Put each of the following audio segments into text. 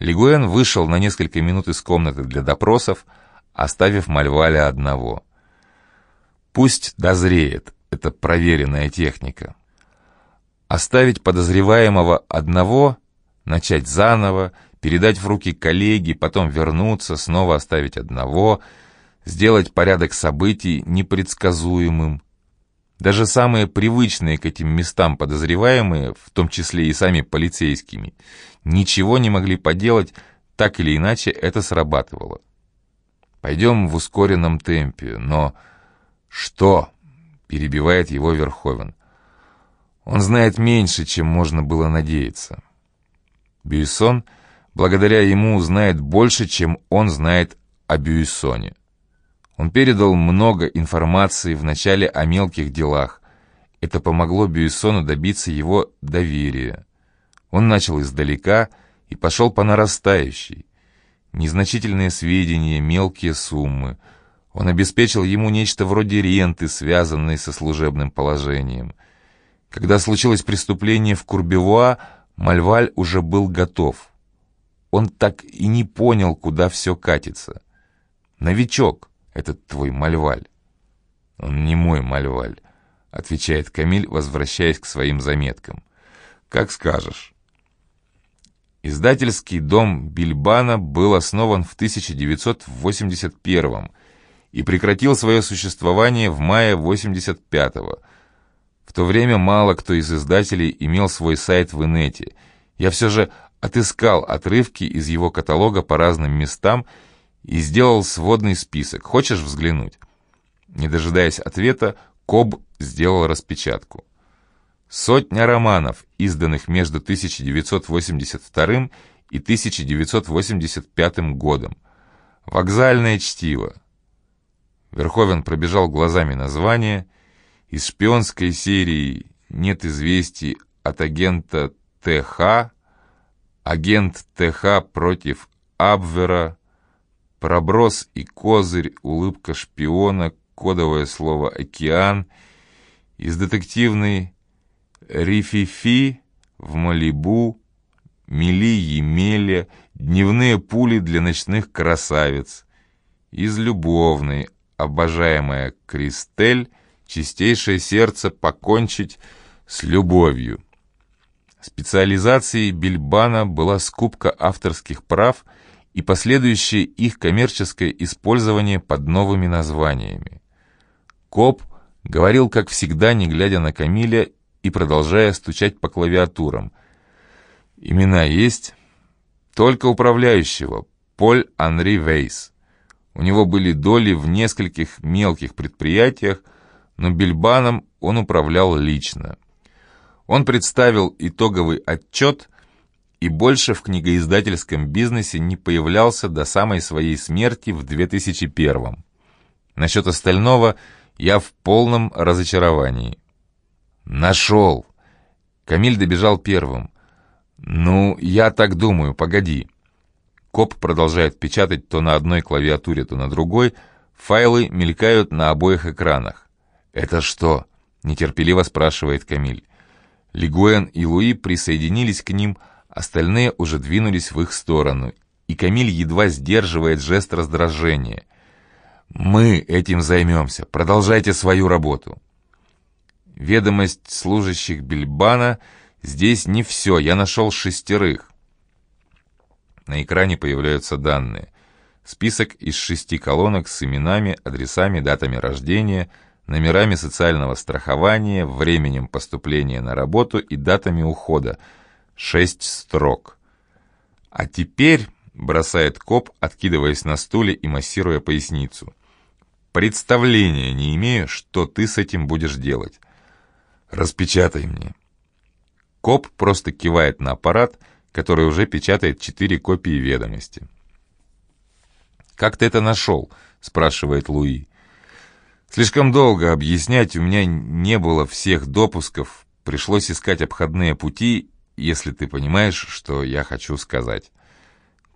Лигуэн вышел на несколько минут из комнаты для допросов, оставив Мальваля одного. Пусть дозреет, это проверенная техника. Оставить подозреваемого одного, начать заново, передать в руки коллеги, потом вернуться, снова оставить одного, сделать порядок событий непредсказуемым. Даже самые привычные к этим местам подозреваемые, в том числе и сами полицейскими, ничего не могли поделать, так или иначе это срабатывало. Пойдем в ускоренном темпе, но... Что? Перебивает его Верховен. Он знает меньше, чем можно было надеяться. Бюйсон, благодаря ему, знает больше, чем он знает о Бюйсоне. Он передал много информации вначале о мелких делах. Это помогло Бюйсону добиться его доверия. Он начал издалека и пошел по нарастающей. Незначительные сведения, мелкие суммы. Он обеспечил ему нечто вроде ренты, связанной со служебным положением. Когда случилось преступление в Курбевуа, Мальваль уже был готов. Он так и не понял, куда все катится. Новичок, этот твой Мальваль. Он не мой Мальваль, отвечает Камиль, возвращаясь к своим заметкам. Как скажешь. Издательский дом Бильбана был основан в 1981 и прекратил свое существование в мае 85 -го. В то время мало кто из издателей имел свой сайт в инете. Я все же отыскал отрывки из его каталога по разным местам и сделал сводный список. Хочешь взглянуть? Не дожидаясь ответа, Коб сделал распечатку. Сотня романов, изданных между 1982 и 1985 годом. Вокзальное чтиво. Верховен пробежал глазами название. Из шпионской серии «Нет известий от агента ТХ», «Агент ТХ против Абвера», «Проброс и козырь», «Улыбка шпиона», кодовое слово «Океан», из детективной Рифифи в Малибу, Мели Емеля, дневные пули для ночных красавиц. Из любовной, обожаемая Кристель, чистейшее сердце покончить с любовью. Специализацией Бильбана была скупка авторских прав и последующее их коммерческое использование под новыми названиями. Коп говорил, как всегда, не глядя на Камиля и продолжая стучать по клавиатурам. Имена есть? Только управляющего, Поль Анри Вейс. У него были доли в нескольких мелких предприятиях, но Бильбаном он управлял лично. Он представил итоговый отчет и больше в книгоиздательском бизнесе не появлялся до самой своей смерти в 2001 Насчет остального я в полном разочаровании. «Нашел!» Камиль добежал первым. «Ну, я так думаю, погоди». Коп продолжает печатать то на одной клавиатуре, то на другой. Файлы мелькают на обоих экранах. «Это что?» — нетерпеливо спрашивает Камиль. Лигуэн и Луи присоединились к ним, остальные уже двинулись в их сторону, и Камиль едва сдерживает жест раздражения. «Мы этим займемся. Продолжайте свою работу». Ведомость служащих Бильбана здесь не все, я нашел шестерых. На экране появляются данные. Список из шести колонок с именами, адресами, датами рождения, номерами социального страхования, временем поступления на работу и датами ухода. Шесть строк. А теперь, бросает коп, откидываясь на стуле и массируя поясницу, представления не имею, что ты с этим будешь делать. «Распечатай мне». Коп просто кивает на аппарат, который уже печатает четыре копии ведомости. «Как ты это нашел?» — спрашивает Луи. «Слишком долго объяснять, у меня не было всех допусков, пришлось искать обходные пути, если ты понимаешь, что я хочу сказать».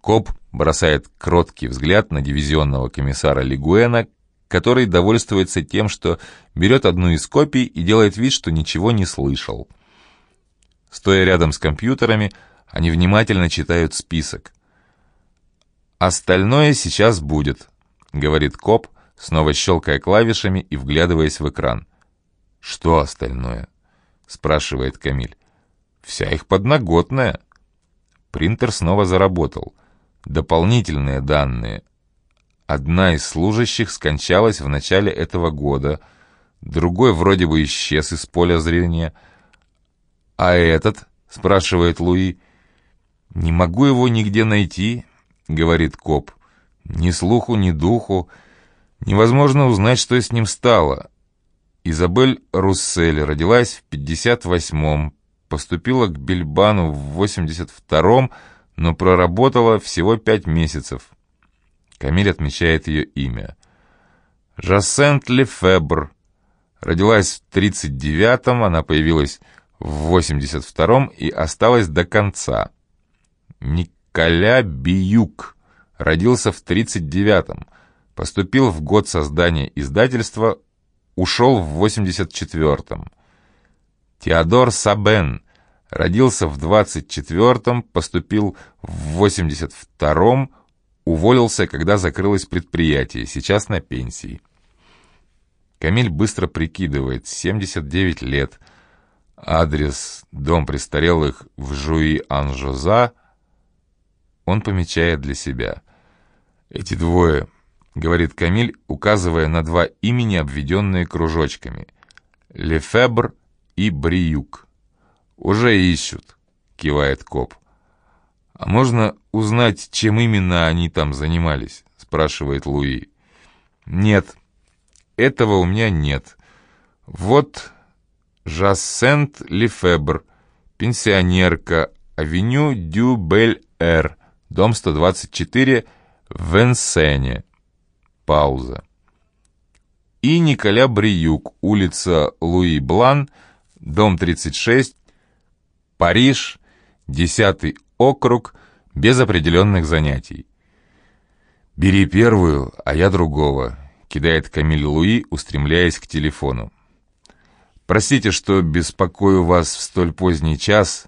Коп бросает кроткий взгляд на дивизионного комиссара Лигуэна, который довольствуется тем, что берет одну из копий и делает вид, что ничего не слышал. Стоя рядом с компьютерами, они внимательно читают список. «Остальное сейчас будет», — говорит коп, снова щелкая клавишами и вглядываясь в экран. «Что остальное?» — спрашивает Камиль. «Вся их подноготная». Принтер снова заработал. Дополнительные данные. Одна из служащих скончалась в начале этого года, другой вроде бы исчез из поля зрения. «А этот?» — спрашивает Луи. «Не могу его нигде найти», — говорит коп. «Ни слуху, ни духу. Невозможно узнать, что с ним стало. Изабель Руссель родилась в 58-м, поступила к Бильбану в 82-м, но проработала всего пять месяцев. Камиль отмечает ее имя. Жасент Лефебр. Родилась в 39-м, она появилась в 82-м и осталась до конца. Николя Биюк. Родился в 39-м. Поступил в год создания издательства, ушел в 84-м. Теодор Сабен родился в 24-м, поступил в 82-м, уволился, когда закрылось предприятие, сейчас на пенсии. Камиль быстро прикидывает, 79 лет, адрес дом престарелых в Жуи-Анжоза, он помечает для себя. Эти двое — говорит Камиль, указывая на два имени, обведенные кружочками. Лефебр и Бриюк. «Уже ищут», — кивает коп. «А можно узнать, чем именно они там занимались?» — спрашивает Луи. «Нет, этого у меня нет. Вот Жассент Лефебр, пенсионерка, авеню Дю Бель-Эр, дом 124 в Венсене. Пауза. И Николя Бриюк, улица Луи Блан, дом 36, Париж, 10 округ, без определенных занятий. «Бери первую, а я другого», — кидает Камиль Луи, устремляясь к телефону. «Простите, что беспокою вас в столь поздний час.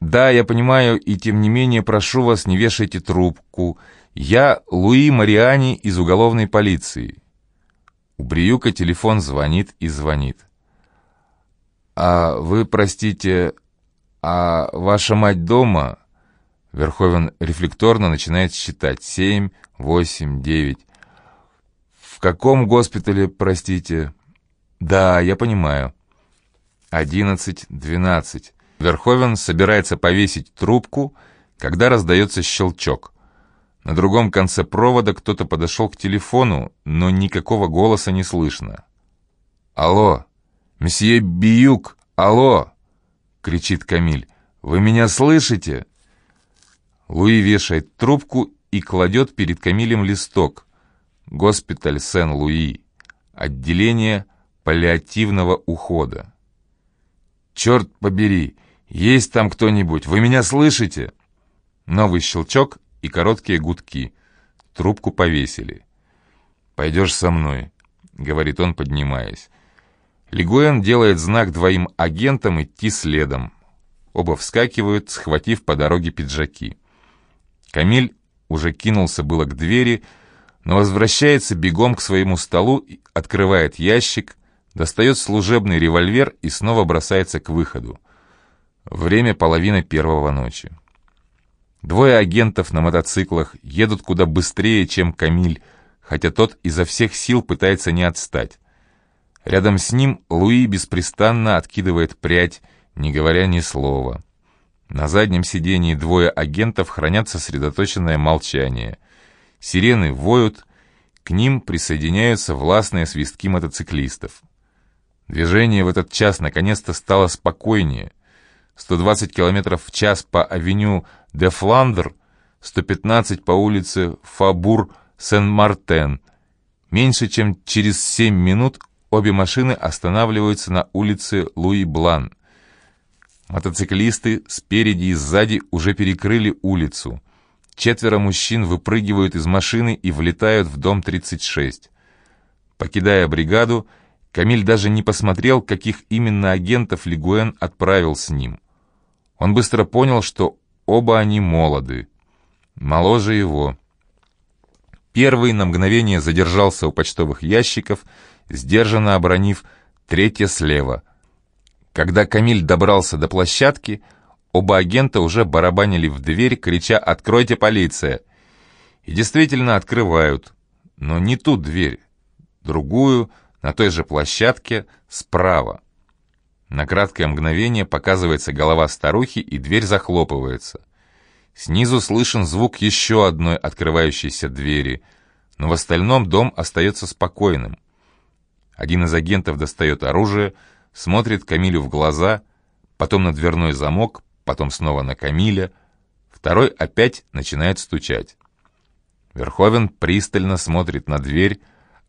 Да, я понимаю, и тем не менее прошу вас, не вешайте трубку. «Я Луи Мариани из уголовной полиции». У Бриюка телефон звонит и звонит. «А вы, простите, а ваша мать дома?» Верховен рефлекторно начинает считать. «Семь, восемь, девять». «В каком госпитале, простите?» «Да, я понимаю». «Одиннадцать, двенадцать». Верховен собирается повесить трубку, когда раздается щелчок. На другом конце провода кто-то подошел к телефону, но никакого голоса не слышно. «Алло! Месье Биюк! Алло!» — кричит Камиль. «Вы меня слышите?» Луи вешает трубку и кладет перед Камилем листок. Госпиталь Сен-Луи. Отделение паллиативного ухода. «Черт побери! Есть там кто-нибудь? Вы меня слышите?» Новый щелчок, и короткие гудки. Трубку повесили. «Пойдешь со мной», — говорит он, поднимаясь. Лигуэн делает знак двоим агентам идти следом. Оба вскакивают, схватив по дороге пиджаки. Камиль уже кинулся было к двери, но возвращается бегом к своему столу, открывает ящик, достает служебный револьвер и снова бросается к выходу. Время половины первого ночи. Двое агентов на мотоциклах едут куда быстрее, чем Камиль, хотя тот изо всех сил пытается не отстать. Рядом с ним Луи беспрестанно откидывает прядь, не говоря ни слова. На заднем сидении двое агентов хранят сосредоточенное молчание. Сирены воют, к ним присоединяются властные свистки мотоциклистов. Движение в этот час наконец-то стало спокойнее. 120 км в час по авеню де Фландр, 115 по улице Фобур-Сен-Мартен. Меньше чем через 7 минут обе машины останавливаются на улице Луи-Блан. Мотоциклисты спереди и сзади уже перекрыли улицу. Четверо мужчин выпрыгивают из машины и влетают в дом 36. Покидая бригаду, Камиль даже не посмотрел, каких именно агентов Лигуэн отправил с ним. Он быстро понял, что Оба они молоды. моложе его. Первый на мгновение задержался у почтовых ящиков, сдержанно обронив «третье слева». Когда Камиль добрался до площадки, оба агента уже барабанили в дверь, крича «Откройте, полиция!» И действительно открывают, но не ту дверь, другую, на той же площадке, справа. На краткое мгновение показывается голова старухи, и дверь захлопывается. Снизу слышен звук еще одной открывающейся двери, но в остальном дом остается спокойным. Один из агентов достает оружие, смотрит Камилю в глаза, потом на дверной замок, потом снова на Камиля. Второй опять начинает стучать. Верховен пристально смотрит на дверь,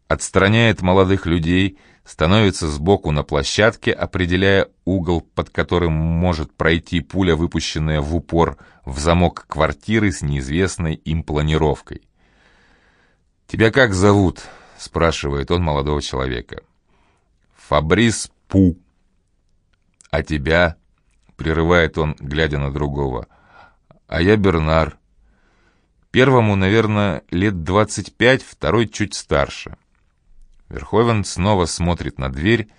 отстраняет молодых людей, становится сбоку на площадке, определяя угол, под которым может пройти пуля, выпущенная в упор в замок квартиры с неизвестной им планировкой. «Тебя как зовут?» — спрашивает он молодого человека. «Фабрис Пу». «А тебя?» — прерывает он, глядя на другого. «А я Бернар». Первому, наверное, лет двадцать пять, второй чуть старше. Верховен снова смотрит на дверь,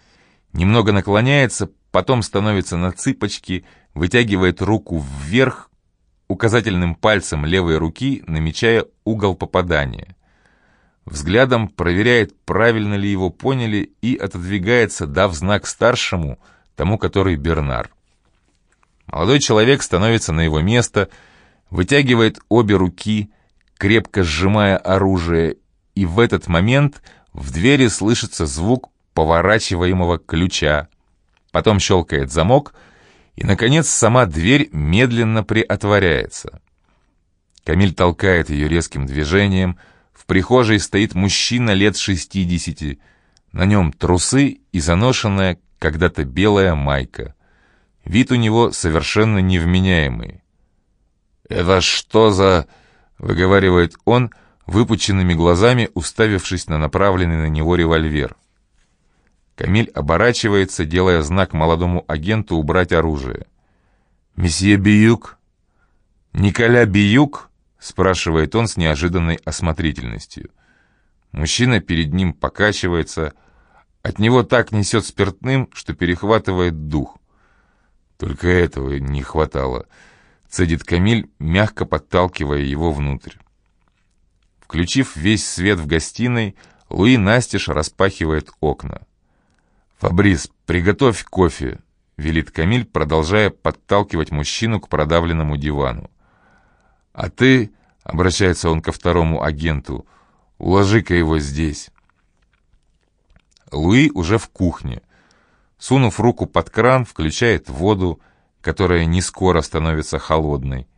немного наклоняется, потом становится на цыпочки, вытягивает руку вверх, указательным пальцем левой руки намечая угол попадания. Взглядом проверяет, правильно ли его поняли, и отодвигается, дав знак старшему, тому, который Бернар. Молодой человек становится на его место, вытягивает обе руки, крепко сжимая оружие, и в этот момент в двери слышится звук поворачиваемого ключа. Потом щелкает замок, и, наконец, сама дверь медленно приотворяется. Камиль толкает ее резким движением. Прихожей стоит мужчина лет шестидесяти. На нем трусы и заношенная когда-то белая майка. Вид у него совершенно невменяемый. «Это что за...» — выговаривает он — выпученными глазами уставившись на направленный на него револьвер. Камиль оборачивается, делая знак молодому агенту убрать оружие. «Месье Биюк?» «Николя Биюк?» — спрашивает он с неожиданной осмотрительностью. Мужчина перед ним покачивается, от него так несет спиртным, что перехватывает дух. Только этого не хватало, цедит Камиль, мягко подталкивая его внутрь. Включив весь свет в гостиной, Луи настежь распахивает окна. «Фабрис, приготовь кофе», — велит Камиль, продолжая подталкивать мужчину к продавленному дивану. «А ты», — обращается он ко второму агенту, — «уложи-ка его здесь». Луи уже в кухне. Сунув руку под кран, включает воду, которая не скоро становится холодной.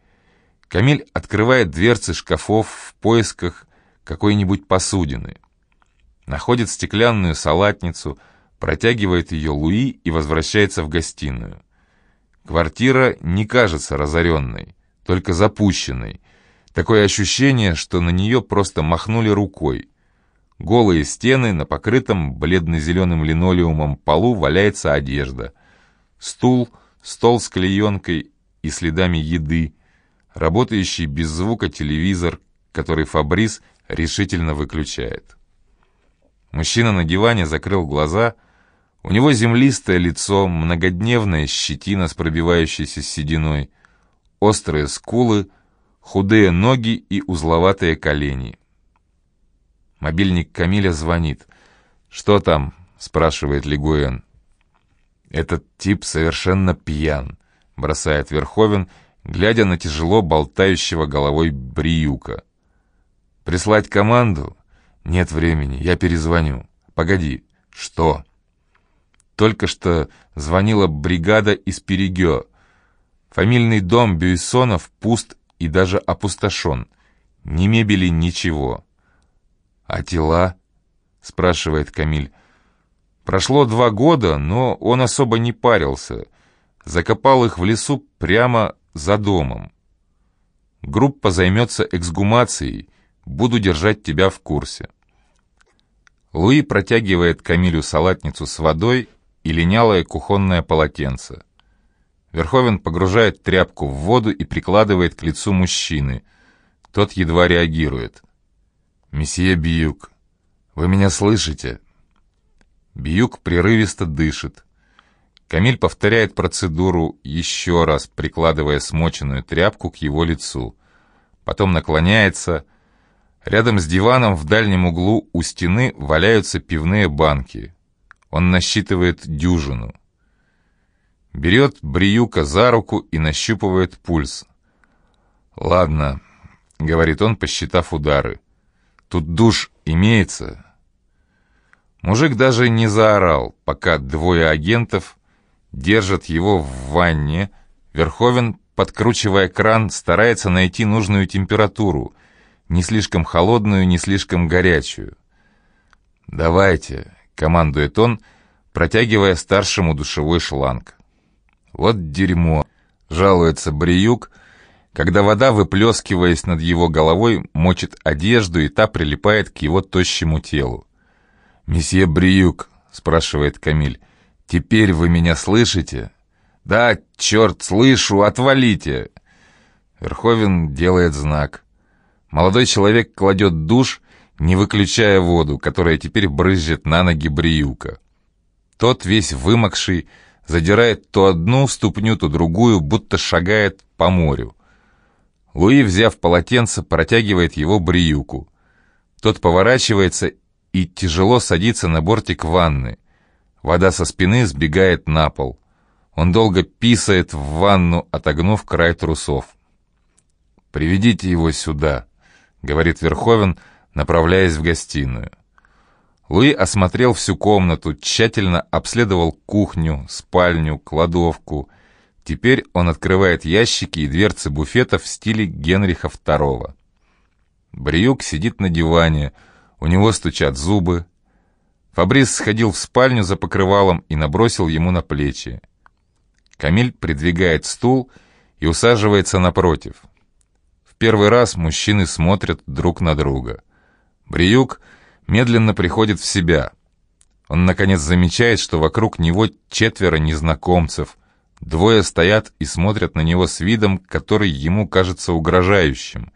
Камиль открывает дверцы шкафов в поисках какой-нибудь посудины. Находит стеклянную салатницу, протягивает ее Луи и возвращается в гостиную. Квартира не кажется разоренной, только запущенной. Такое ощущение, что на нее просто махнули рукой. Голые стены, на покрытом бледно-зеленым линолеумом полу валяется одежда. Стул, стол с клеенкой и следами еды, работающий без звука телевизор, который Фабрис решительно выключает. Мужчина на диване закрыл глаза, у него землистое лицо, многодневная щетина с пробивающейся сединой, острые скулы, худые ноги и узловатые колени. Мобильник Камиля звонит. «Что там?» — спрашивает Лигуэн. «Этот тип совершенно пьян», — бросает Верховен, глядя на тяжело болтающего головой Бриюка. «Прислать команду?» «Нет времени, я перезвоню». «Погоди, что?» Только что звонила бригада из Перегё. Фамильный дом Бюйсонов пуст и даже опустошен. Ни мебели, ничего. «А тела?» — спрашивает Камиль. Прошло два года, но он особо не парился. Закопал их в лесу прямо за домом. Группа займется эксгумацией. Буду держать тебя в курсе. Луи протягивает Камилю салатницу с водой и линялое кухонное полотенце. Верховен погружает тряпку в воду и прикладывает к лицу мужчины. Тот едва реагирует. «Месье Бьюк, вы меня слышите?» Бьюк прерывисто дышит. Камиль повторяет процедуру еще раз, прикладывая смоченную тряпку к его лицу. Потом наклоняется. Рядом с диваном в дальнем углу у стены валяются пивные банки. Он насчитывает дюжину. Берет Бриюка за руку и нащупывает пульс. «Ладно», — говорит он, посчитав удары. «Тут душ имеется». Мужик даже не заорал, пока двое агентов держат его в ванне. Верховен, подкручивая кран, старается найти нужную температуру, не слишком холодную, не слишком горячую. «Давайте», — командует он, протягивая старшему душевой шланг. «Вот дерьмо», — жалуется Бриюк, когда вода, выплескиваясь над его головой, мочит одежду, и та прилипает к его тощему телу. «Месье Бриюк», — спрашивает Камиль, — «теперь вы меня слышите?» «Да, черт, слышу, отвалите!» Верховен делает знак. Молодой человек кладет душ, не выключая воду, которая теперь брызжет на ноги Бриюка. Тот, весь вымокший, задирает то одну ступню, то другую, будто шагает по морю. Луи, взяв полотенце, протягивает его Бриюку. Тот поворачивается и тяжело садится на бортик ванны. Вода со спины сбегает на пол. Он долго писает в ванну, отогнув край трусов. «Приведите его сюда», — говорит Верховен, направляясь в гостиную. Луи осмотрел всю комнату, тщательно обследовал кухню, спальню, кладовку. Теперь он открывает ящики и дверцы буфета в стиле Генриха II. Бриюк сидит на диване, — у него стучат зубы. Фабрис сходил в спальню за покрывалом и набросил ему на плечи. Камиль придвигает стул и усаживается напротив. В первый раз мужчины смотрят друг на друга. Бриюк медленно приходит в себя. Он, наконец, замечает, что вокруг него четверо незнакомцев. Двое стоят и смотрят на него с видом, который ему кажется угрожающим.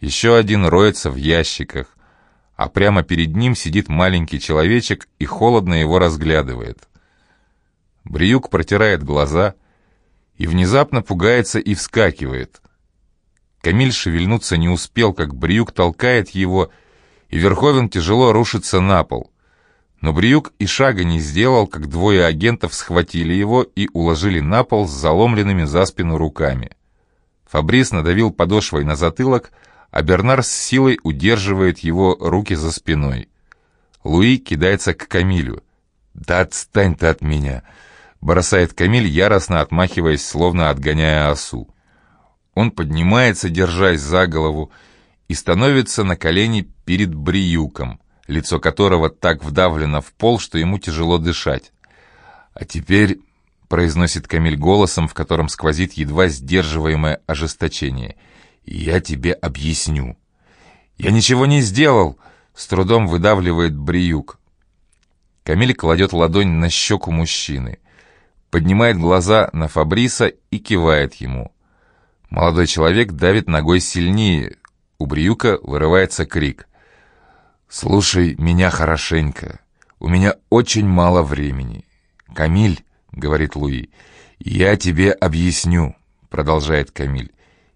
Еще один роется в ящиках а прямо перед ним сидит маленький человечек и холодно его разглядывает. Бриюк протирает глаза и внезапно пугается и вскакивает. Камиль шевельнуться не успел, как Бриюк толкает его, и Верховен тяжело рушится на пол. Но Бриюк и шага не сделал, как двое агентов схватили его и уложили на пол с заломленными за спину руками. Фабрис надавил подошвой на затылок, а Бернар с силой удерживает его руки за спиной. Луи кидается к Камилю. «Да отстань ты от меня!» Бросает Камиль, яростно отмахиваясь, словно отгоняя осу. Он поднимается, держась за голову, и становится на колени перед Бриюком, лицо которого так вдавлено в пол, что ему тяжело дышать. «А теперь...» — произносит Камиль голосом, в котором сквозит едва сдерживаемое ожесточение — «Я тебе объясню». «Я ничего не сделал!» — с трудом выдавливает Бриюк. Камиль кладет ладонь на щеку мужчины, поднимает глаза на Фабриса и кивает ему. Молодой человек давит ногой сильнее. У Бриюка вырывается крик. «Слушай меня хорошенько. У меня очень мало времени». «Камиль», — говорит Луи, — «я тебе объясню», — продолжает Камиль.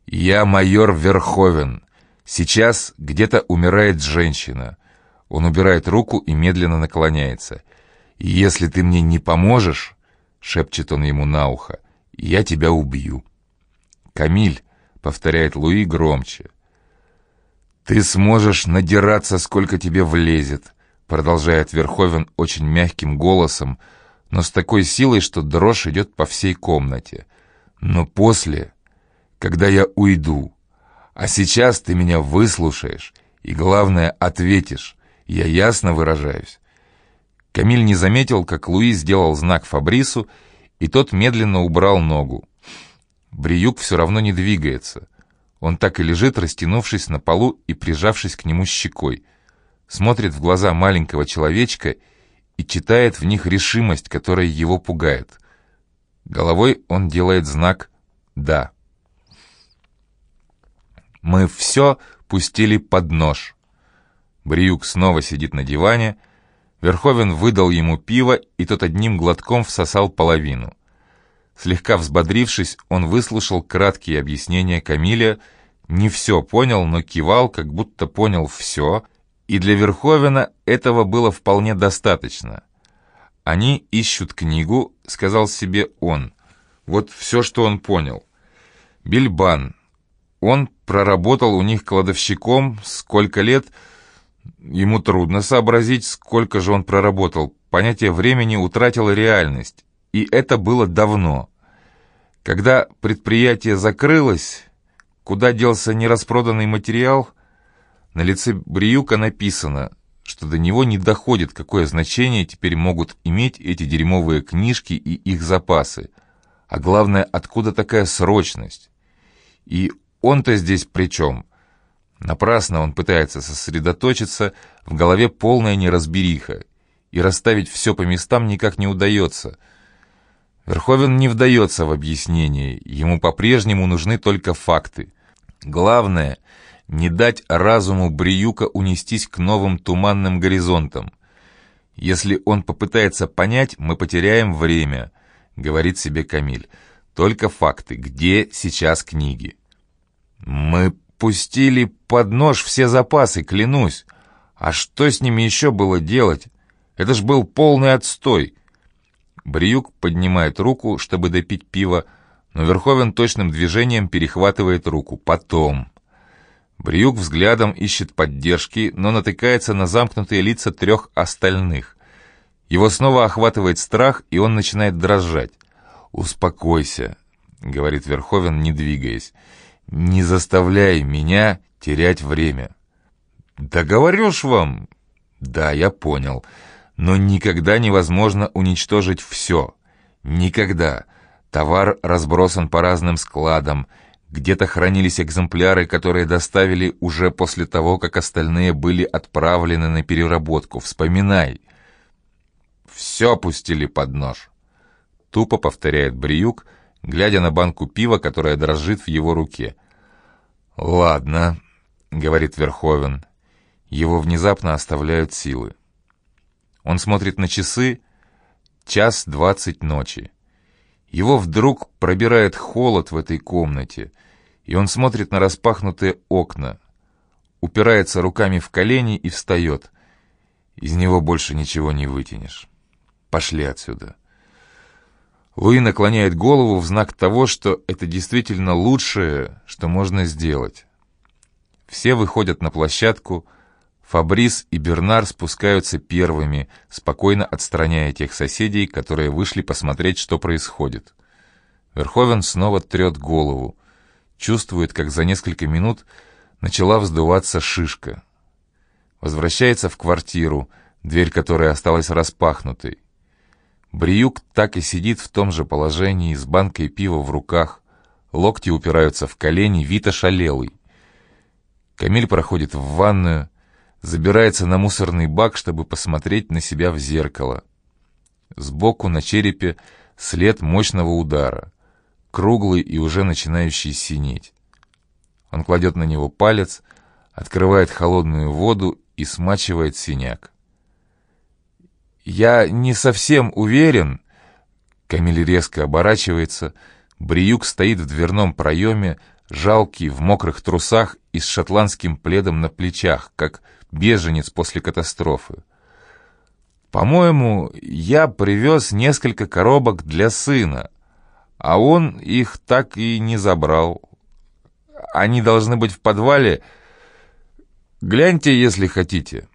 «Я майор Верховен. Сейчас где-то умирает женщина». Он убирает руку и медленно наклоняется. «Если ты мне не поможешь», — шепчет он ему на ухо, — «я тебя убью». «Камиль», — повторяет Луи громче. «Ты сможешь надираться, сколько тебе влезет», — продолжает Верховен очень мягким голосом, но с такой силой, что дрожь идет по всей комнате. «Но после когда я уйду. А сейчас ты меня выслушаешь и, главное, ответишь. Я ясно выражаюсь». Камиль не заметил, как Луи сделал знак Фабрису, и тот медленно убрал ногу. Бриюк все равно не двигается. Он так и лежит, растянувшись на полу и прижавшись к нему щекой. Смотрит в глаза маленького человечка и читает в них решимость, которая его пугает. Головой он делает знак «да». Мы все пустили под нож. Бриюк снова сидит на диване. Верховен выдал ему пиво, и тот одним глотком всосал половину. Слегка взбодрившись, он выслушал краткие объяснения Камиля, не все понял, но кивал, как будто понял все, и для Верховена этого было вполне достаточно. «Они ищут книгу», — сказал себе он. Вот все, что он понял. Бильбан. Он проработал у них кладовщиком сколько лет... Ему трудно сообразить, сколько же он проработал. Понятие времени утратило реальность. И это было давно. Когда предприятие закрылось, куда делся нераспроданный материал, на лице Бриюка написано, что до него не доходит, какое значение теперь могут иметь эти дерьмовые книжки и их запасы. А главное, откуда такая срочность? И он-то здесь при чем? Напрасно он пытается сосредоточиться, в голове полная неразбериха, и расставить все по местам никак не удается — Верховен не вдается в объяснение, ему по-прежнему нужны только факты. Главное — не дать разуму Бриюка унестись к новым туманным горизонтам. Если он попытается понять, мы потеряем время, — говорит себе Камиль. Только факты, где сейчас книги. Мы пустили под нож все запасы, клянусь. А что с ними еще было делать? Это ж был полный отстой. Бриюк поднимает руку, чтобы допить пиво, но Верховен точным движением перехватывает руку. Потом. Бриюк взглядом ищет поддержки, но натыкается на замкнутые лица трех остальных. Его снова охватывает страх, и он начинает дрожать. «Успокойся», — говорит Верховен, не двигаясь. «Не заставляй меня терять время». «Да говорю ж вам!» «Да, я понял. Но никогда невозможно уничтожить все. Никогда. Товар разбросан по разным складам. Где-то хранились экземпляры, которые доставили уже после того, как остальные были отправлены на переработку. Вспоминай. Все пустили под нож. Тупо повторяет Бриюк, глядя на банку пива, которая дрожит в его руке. «Ладно», — говорит Верховен. Его внезапно оставляют силы. Он смотрит на часы. Час двадцать ночи. Его вдруг пробирает холод в этой комнате, и он смотрит на распахнутые окна, упирается руками в колени и встает. Из него больше ничего не вытянешь. Пошли отсюда. Луи наклоняет голову в знак того, что это действительно лучшее, что можно сделать. Все выходят на площадку, Фабрис и Бернар спускаются первыми, спокойно отстраняя тех соседей, которые вышли посмотреть, что происходит. Верховен снова трет голову, чувствует, как за несколько минут начала вздуваться шишка. Возвращается в квартиру, дверь которой осталась распахнутой. Бриюк так и сидит в том же положении, с банкой пива в руках. Локти упираются в колени, вид ошалелый. Камиль проходит в ванную, забирается на мусорный бак, чтобы посмотреть на себя в зеркало. Сбоку на черепе след мощного удара, круглый и уже начинающий синеть. Он кладет на него палец, открывает холодную воду и смачивает синяк. «Я не совсем уверен...» Камиль резко оборачивается. Бриюк стоит в дверном проеме, жалкий, в мокрых трусах и с шотландским пледом на плечах, как беженец после катастрофы. По-моему, я привез несколько коробок для сына, а он их так и не забрал. Они должны быть в подвале. Гляньте, если хотите».